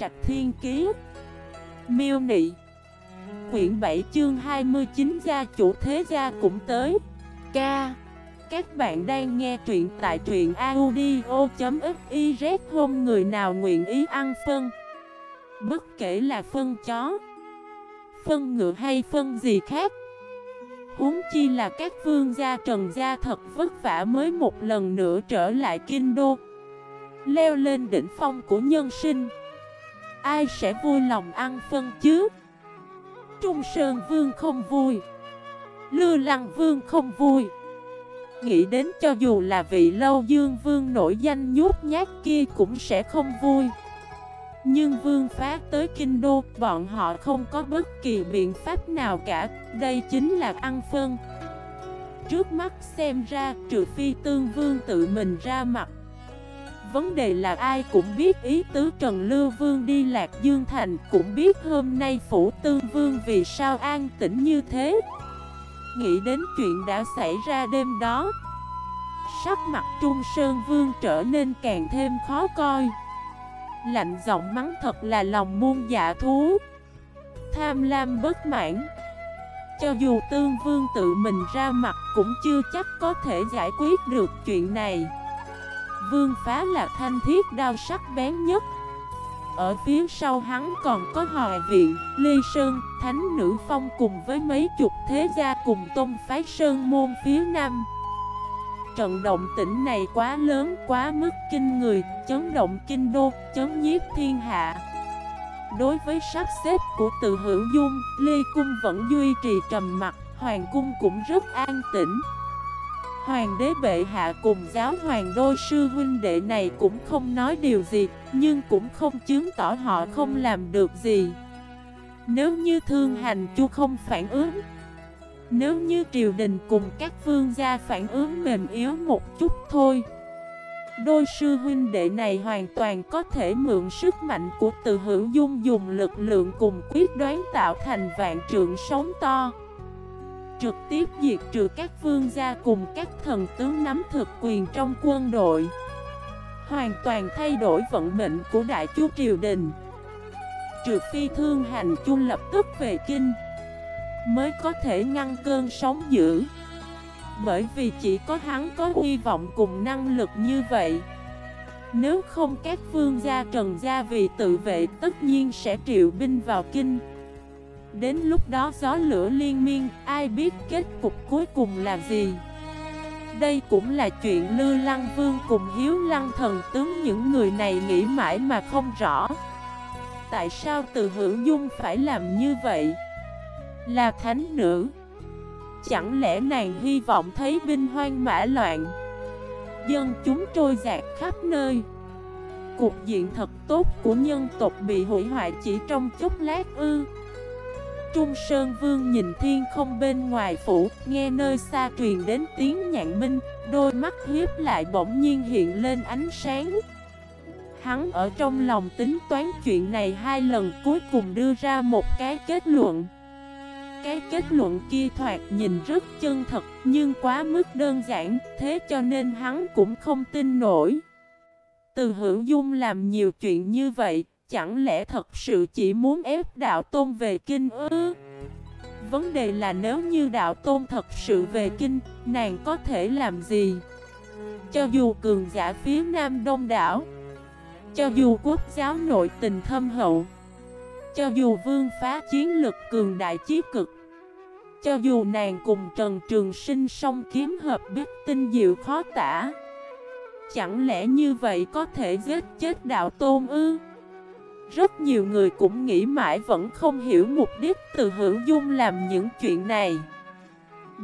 Trạch Thiên Kiế Miêu Nị. Quyển 7 chương 29 gia chủ thế gia cũng tới. Ca, Các bạn đang nghe truyện tại truyện audio.xyz Hôm người nào nguyện ý ăn phân? Bất kể là phân chó, Phân ngựa hay phân gì khác. Huống chi là các vương gia, trần gia thật vất vả mới một lần nữa trở lại kinh đô. Leo lên đỉnh phong của nhân sinh. Ai sẽ vui lòng ăn phân chứ? Trung Sơn Vương không vui. Lư Lăng Vương không vui. Nghĩ đến cho dù là vị lâu dương vương nổi danh nhút nhát kia cũng sẽ không vui. Nhưng vương phá tới kinh đô, Bọn họ không có bất kỳ biện pháp nào cả. Đây chính là ăn phân. Trước mắt xem ra, trừ phi tương vương tự mình ra mặt Vấn đề là ai cũng biết ý tứ Trần Lưu Vương đi Lạc Dương Thành Cũng biết hôm nay Phủ Tương Vương vì sao an tĩnh như thế. Nghĩ đến chuyện đã xảy ra đêm đó, Sắc mặt Trung Sơn Vương trở nên càng thêm khó coi. Lạnh giọng mắng thật là lòng muôn dạ thú. Tham lam bất mãn. Cho dù Tương Vương tự mình ra mặt cũng chưa chắc có thể giải quyết được chuyện này. Vương phá là thanh thiết đao sắc bén nhất. Ở phía sau hắn còn có hòa viện, ly Sơn, Thánh Nữ Phong cùng với mấy chục thế gia cùng tôn phái Sơn môn phía Nam. Trận động tĩnh này quá lớn, quá mức kinh người, chấn động kinh đô, chấn nhiếp thiên hạ. Đối với sắp xếp của từ hữu dung, ly Cung vẫn duy trì trầm mặt, Hoàng Cung cũng rất an tĩnh. Hoàng đế bệ hạ cùng giáo hoàng đôi sư huynh đệ này cũng không nói điều gì, Nhưng cũng không chứng tỏ họ không làm được gì. Nếu như thương hành chu không phản ứng, Nếu như triều đình cùng các vương gia phản ứng mềm yếu một chút thôi Đôi sư huynh đệ này hoàn toàn có thể mượn sức mạnh của từ hữu dung dùng lực lượng cùng quyết đoán tạo thành vạn trượng sống to. Trực tiếp diệt trừ các vương gia cùng các thần tướng nắm thực quyền trong quân đội. Hoàn toàn thay đổi vận mệnh của đại chu triều đình. Trừ phi thương hành chu lập tức về kinh, Mới có thể ngăn cơn sóng dữ. Bởi vì chỉ có hắn có hy vọng cùng năng lực như vậy. Nếu không các vương gia trần gia vì tự vệ, tất nhiên sẽ triệu binh vào kinh. Đến lúc đó gió lửa liên miên, ai biết kết cục cuối cùng là gì? Đây cũng là chuyện Lư Lăng Vương cùng Hiếu Lăng Thần tướng những người này nghĩ mãi mà không rõ. Tại sao từ hữu dung phải làm như vậy? Là thánh nữ. Chẳng lẽ nàng hy vọng thấy binh hoang mã loạn? Dân chúng trôi dạt khắp nơi. Cuộc diện thật tốt của nhân tộc bị hủy hoại chỉ trong chốc lát ư? Trung Sơn Vương nhìn thiên không bên ngoài phủ, nghe nơi xa truyền đến tiếng nhạn minh, đôi mắt hiếp lại bỗng nhiên hiện lên ánh sáng. Hắn ở trong lòng tính toán chuyện này hai lần cuối cùng đưa ra một cái kết luận. Cái kết luận kia thoạt nhìn rất chân thật nhưng quá mức đơn giản, thế cho nên hắn cũng không tin nổi. Từ hữu dung làm nhiều chuyện như vậy, Chẳng lẽ thật sự chỉ muốn ép đạo tôn về kinh ư? Vấn đề là nếu như đạo tôn thật sự về kinh, nàng có thể làm gì? Cho dù cường giả phía nam đông đảo Cho dù quốc giáo nội tình thâm hậu Cho dù vương phá chiến lực cường đại chí cực Cho dù nàng cùng Trần Trường Sinh song kiếm hợp biết tinh diệu khó tả Chẳng lẽ như vậy có thể giết chết đạo tôn ư? Rất nhiều người cũng nghĩ mãi vẫn không hiểu mục đích từ hữu dung làm những chuyện này.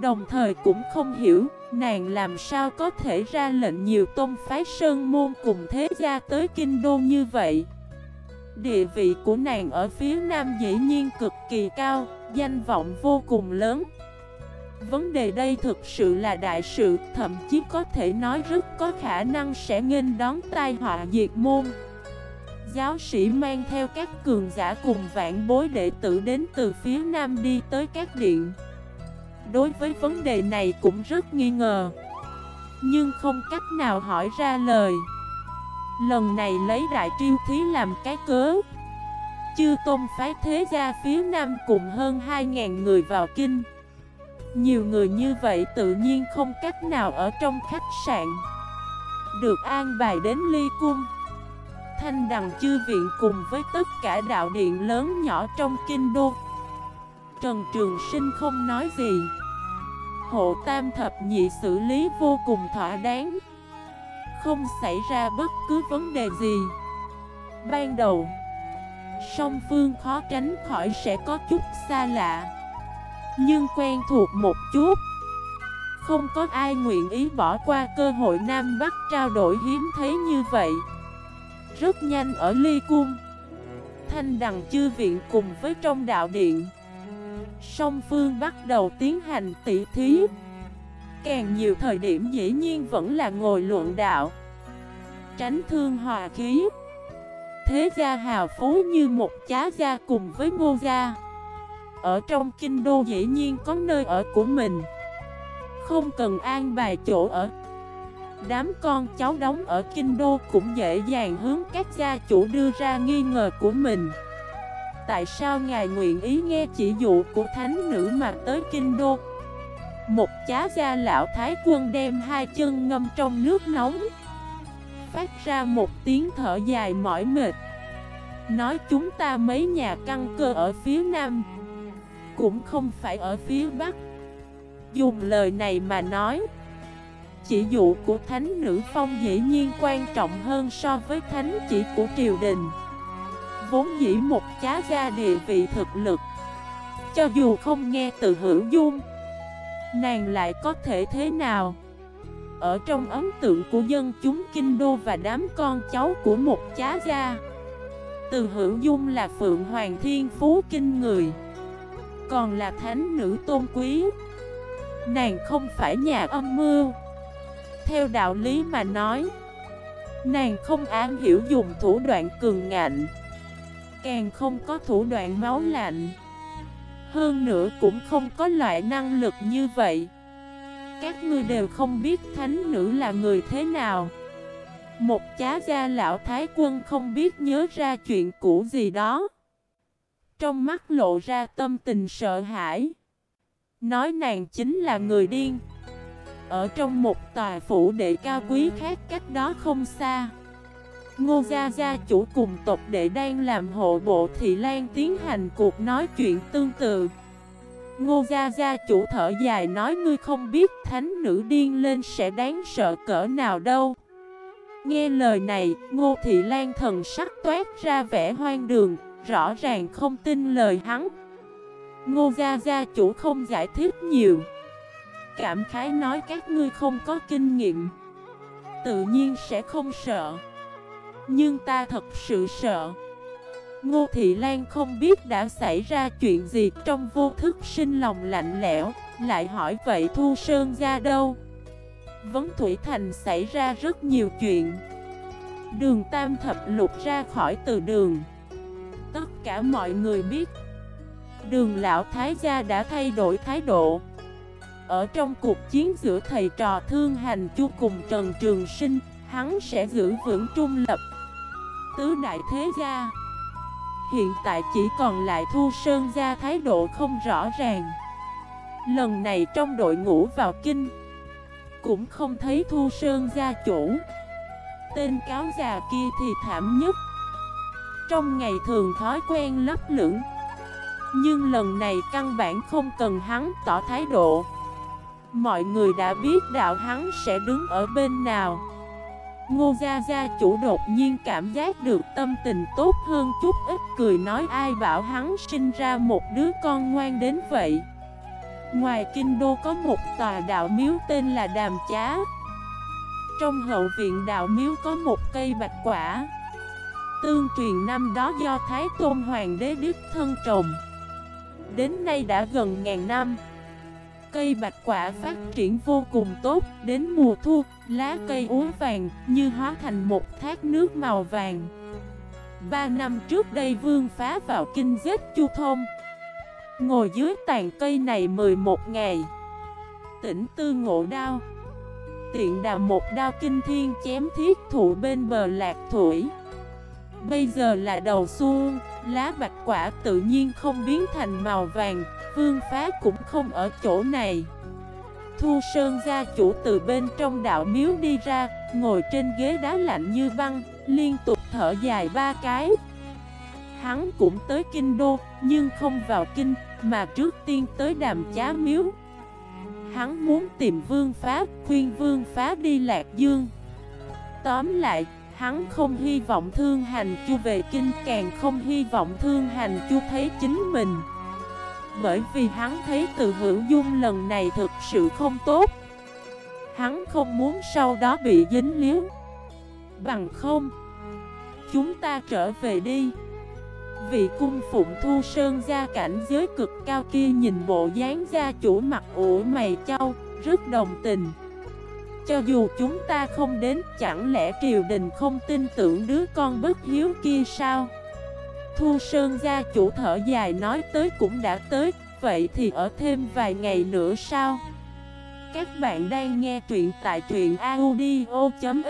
Đồng thời cũng không hiểu nàng làm sao có thể ra lệnh nhiều tôn phái sơn môn cùng thế gia tới kinh đô như vậy? Địa vị của nàng ở phía nam dĩ nhiên cực kỳ cao, danh vọng vô cùng lớn. Vấn đề đây thực sự là đại sự, thậm chí có thể nói rất có khả năng sẽ nghênh đón tai họa diệt môn giáo sĩ mang theo các cường giả cùng vạn bối đệ tử đến từ phía nam đi tới các điện. Đối với vấn đề này cũng rất nghi ngờ. Nhưng không cách nào hỏi ra lời. Lần này lấy đại triêu thí làm cái cớ. Chư tôn phái thế gia phía Nam cùng hơn 2.000 người vào kinh. Nhiều người như vậy tự nhiên không cách nào ở trong khách sạn. Được an bài đến ly cung. Thanh đằng chư viện cùng với tất cả đạo điện lớn nhỏ trong kinh đô. Trần Trường Sinh không nói gì. Hộ tam thập nhị xử lý vô cùng thỏa đáng. Không xảy ra bất cứ vấn đề gì. Ban đầu, Song phương khó tránh khỏi sẽ có chút xa lạ. Nhưng quen thuộc một chút, Không có ai nguyện ý bỏ qua cơ hội Nam Bắc trao đổi hiếm thấy như vậy. Rất nhanh ở Ly Cung. Thanh đằng chư viện cùng với trong đạo điện. Song phương bắt đầu tiến hành tỷ thí. Càng nhiều thời điểm dĩ nhiên vẫn là ngồi luận đạo. Tránh thương hòa khí. Thế gia hào phú như một chá gia cùng với ngô gia. Ở trong kinh đô dĩ nhiên có nơi ở của mình. Không cần an bài chỗ ở. Đám con cháu đóng ở kinh đô cũng dễ dàng hướng các gia chủ đưa ra nghi ngờ của mình. Tại sao ngài nguyện ý nghe chỉ dụ của thánh nữ mà tới kinh đô? Một chá gia lão thái quân đem hai chân ngâm trong nước nóng, Phát ra một tiếng thở dài mỏi mệt. Nói chúng ta mấy nhà căn cơ ở phía nam, Cũng không phải ở phía bắc. Dùng lời này mà nói chỉ dụ của thánh nữ phong dĩ nhiên quan trọng hơn so với thánh chỉ của triều đình. Vốn dĩ một chá gia địa vị thực lực. Cho dù không nghe từ hữu dung, Nàng lại có thể thế nào? Ở trong ấn tượng của dân chúng kinh đô và đám con cháu của một chá gia, từ hữu dung là Phượng Hoàng Thiên Phú kinh người, Còn là thánh nữ tôn quý. Nàng không phải nhà âm mưu. Theo đạo lý mà nói, Nàng không an hiểu dùng thủ đoạn cường ngạnh, Càng không có thủ đoạn máu lạnh Hơn nữa cũng không có loại năng lực như vậy Các ngươi đều không biết thánh nữ là người thế nào một chá gia lão thái quân không biết nhớ ra chuyện cũ gì đó. Trong mắt lộ ra tâm tình sợ hãi. Nói nàng chính là người điên. Ở trong một tòa phủ đệ cao quý khác cách đó không xa. Ngô Gia Gia chủ cùng tộc đệ đang làm hộ bộ Thị Lan tiến hành cuộc nói chuyện tương tự. Ngô Gia Gia chủ thở dài nói ngươi không biết thánh nữ điên lên sẽ đáng sợ cỡ nào đâu. Nghe lời này, Ngô Thị Lan thần sắc toát ra vẻ hoang đường, rõ ràng không tin lời hắn. Ngô Gia Gia chủ không giải thích nhiều. Cảm khái nói các ngươi không có kinh nghiệm. Tự nhiên sẽ không sợ. Nhưng ta thật sự sợ. Ngô Thị Lan không biết đã xảy ra chuyện gì trong vô thức sinh lòng lạnh lẽo, lại hỏi vậy Thu Sơn ra đâu? Vấn Thủy Thành xảy ra rất nhiều chuyện Đường Tam Thập Lục ra khỏi từ đường Tất cả mọi người biết Đường Lão Thái Gia đã thay đổi thái độ ở trong cuộc chiến giữa thầy trò Thương Hành Chu cùng Trần Trường Sinh, Hắn sẽ giữ vững trung lập. Tứ Đại Thế Gia, Hiện tại chỉ còn lại Thu Sơn Gia thái độ không rõ ràng. Lần này trong đội ngũ vào kinh, cũng không thấy Thu Sơn gia chủ. Tên cáo già kia thì thảm nhất. Trong ngày thường thói quen lấp lửng, Nhưng lần này căn bản không cần hắn tỏ thái độ. Mọi người đã biết đạo hắn sẽ đứng ở bên nào. Ngô Gia Gia chủ đột nhiên cảm giác được tâm tình tốt hơn chút ít, cười nói ai bảo hắn sinh ra một đứa con ngoan đến vậy. Ngoài kinh đô có một tòa đạo miếu tên là Đàm Chá. Trong hậu viện đạo miếu có một cây bạch quả. Tương truyền năm đó do Thái Tôn Hoàng đế Đức thân trồng. Đến nay đã gần ngàn năm. Cây bạch quả phát triển vô cùng tốt Đến mùa thu, lá cây úa vàng như hóa thành một thác nước màu vàng. Ba năm trước đây vương phá vào kinh giết chu thông. Ngồi dưới tàn cây này 11 ngày Tỉnh tư ngộ đao Tiện đà một đao kinh thiên chém thiết thụ bên bờ lạc thủy. Bây giờ là đầu xuân, lá bạch quả tự nhiên không biến thành màu vàng, vương phá cũng không ở chỗ này. Thu Sơn gia chủ từ bên trong đạo miếu đi ra, ngồi trên ghế đá lạnh như băng, liên tục thở dài ba cái. Hắn cũng tới kinh đô, nhưng không vào kinh, mà trước tiên tới đàm chá miếu. Hắn muốn tìm vương phá, khuyên vương phá đi lạc dương. Tóm lại, hắn không hy vọng thương hành chu về kinh, càng không hy vọng thương hành chu thấy chính mình. Bởi vì hắn thấy từ hữu dung lần này thực sự không tốt. Hắn không muốn sau đó bị dính liếu Bằng không Chúng ta trở về đi. Vị cung phụng thu sơn gia cảnh giới cực cao kia nhìn bộ dáng gia chủ mặt ủ mày châu Rất đồng tình. Cho dù chúng ta không đến Chẳng lẽ triều đình không tin tưởng đứa con bất hiếu kia sao Thu Sơn gia chủ thở dài nói tới cũng đã tới, vậy thì ở thêm vài ngày nữa sao? Các bạn đang nghe truyện tại truyện audio.fif